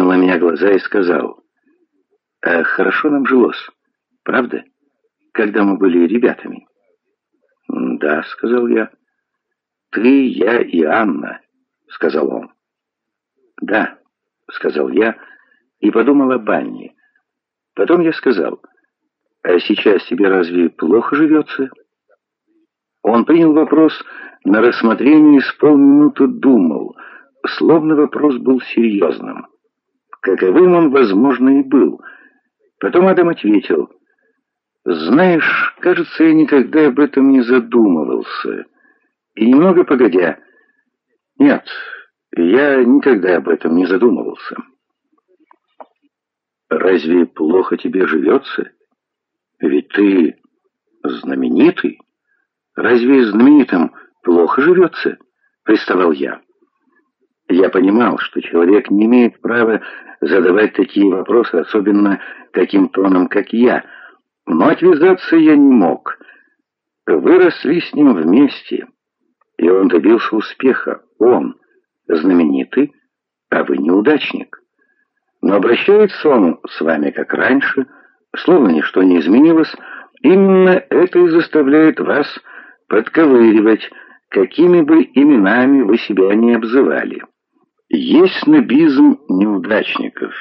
поднял на меня глаза и сказал, «А хорошо нам жилось, правда, когда мы были ребятами?» «Да», — сказал я. «Ты, я и Анна», — сказал он. «Да», — сказал я и подумал о Банне. Потом я сказал, «А сейчас тебе разве плохо живется?» Он принял вопрос на рассмотрение и с полминуты думал, словно вопрос был серьезным. Каковым он, возможно, и был. Потом Адам ответил, «Знаешь, кажется, я никогда об этом не задумывался». И немного погодя, «Нет, я никогда об этом не задумывался». «Разве плохо тебе живется? Ведь ты знаменитый». Разве знаменитым плохо живется?» — приставал я. Я понимал, что человек не имеет права задавать такие вопросы, особенно таким тоном, как я, но отвязаться я не мог. Выросли с ним вместе, и он добился успеха. Он знаменитый, а вы неудачник. Но обращается он с вами как раньше, словно ничто не изменилось, именно это и заставляет вас подковыривать, какими бы именами вы себя не обзывали. Есть снобизм неудачников.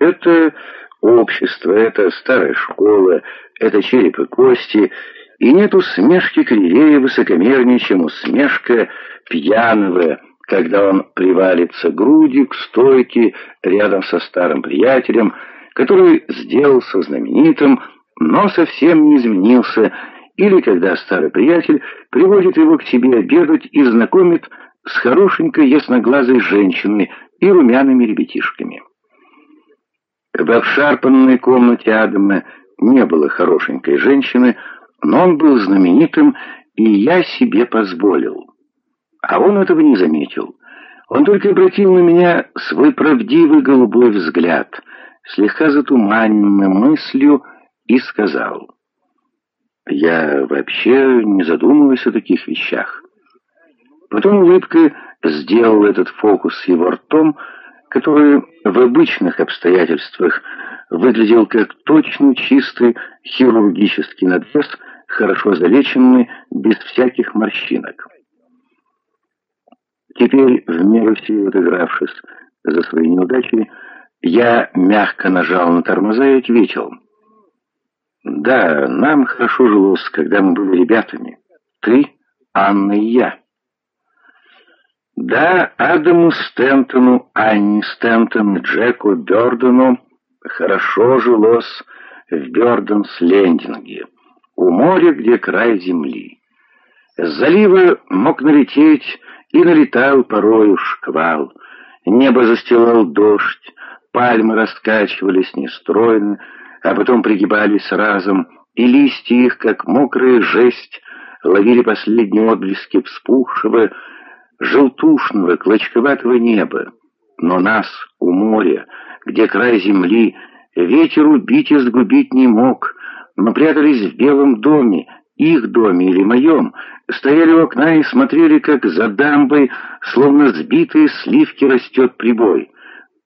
Это общество, это старая школа, это череп и кости, и нет усмешки кривее высокомернее, чем усмешка пьяного, когда он привалится грудью к стойке рядом со старым приятелем, который сделался знаменитым, но совсем не изменился, или когда старый приятель приводит его к себе обедать и знакомит с хорошенькой ясноглазой женщиной и румяными ребятишками. В обшарпанной комнате Адама не было хорошенькой женщины, но он был знаменитым, и я себе позволил. А он этого не заметил. Он только обратил на меня свой правдивый голубой взгляд, слегка затуманенный мыслью, и сказал... Я вообще не задумываюсь о таких вещах. Потом улыбка сделал этот фокус его ртом, который в обычных обстоятельствах выглядел как точно чистый хирургический надрез, хорошо залеченный, без всяких морщинок. Теперь, в меру сил отыгравшись за свои неудачи, я мягко нажал на тормоза и ответил — да, нам хорошо жилось, когда мы были ребятами. Ты, Анна и я. Да, Адаму Стентону, Анне Стентон, Джеку Бёрдену хорошо жилось в Бёрденс-Лендинге, у моря, где край земли. С залива мог налететь и налетал порою шквал. Небо застилал дождь, пальмы раскачивались нестройно, а потом пригибались разом, и листья их, как мокрая жесть, ловили последние отблески вспухшего, желтушного, клочковатого неба. Но нас у моря, где край земли, ветер убить и сгубить не мог. Мы прятались в белом доме, их доме или моем, стояли у окна и смотрели, как за дамбой, словно сбитые сливки, растет прибой.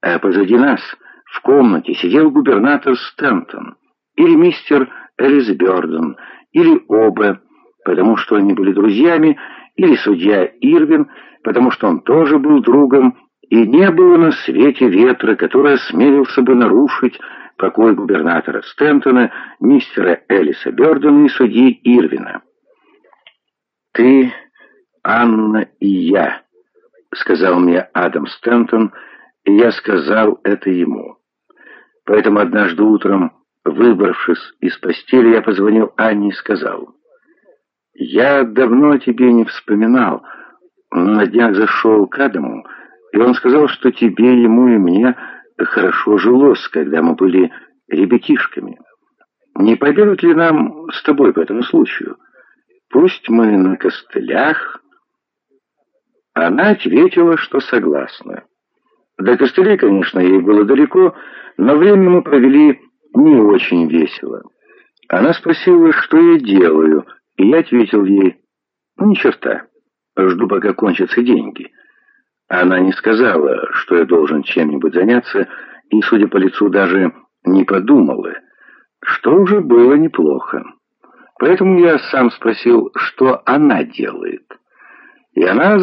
А позади нас — в комнате сидел губернатор Стэнтон, или мистер Элис Бёрден, или оба, потому что они были друзьями, или судья Ирвин, потому что он тоже был другом, и не было на свете ветра, который осмелился бы нарушить покой губернатора Стентона, мистера Элиса Бёрдена и судьи Ирвина. «Ты, Анна и я», — сказал мне Адам Стентон, и я сказал это ему. Поэтому однажды утром, выбравшись из постели, я позвонил Анне и сказал, «Я давно о тебе не вспоминал, на днях зашел к Адаму, и он сказал, что тебе, ему и мне хорошо жилось, когда мы были ребятишками. Не победут ли нам с тобой по этому случаю? Пусть мы на костылях...» Она ответила, что согласна. До костылей, конечно, ей было далеко, но время мы провели не очень весело. Она спросила, что я делаю, и я ответил ей, «Ни черта, жду, пока кончатся деньги». Она не сказала, что я должен чем-нибудь заняться, и, судя по лицу, даже не подумала, что уже было неплохо. Поэтому я сам спросил, что она делает. И она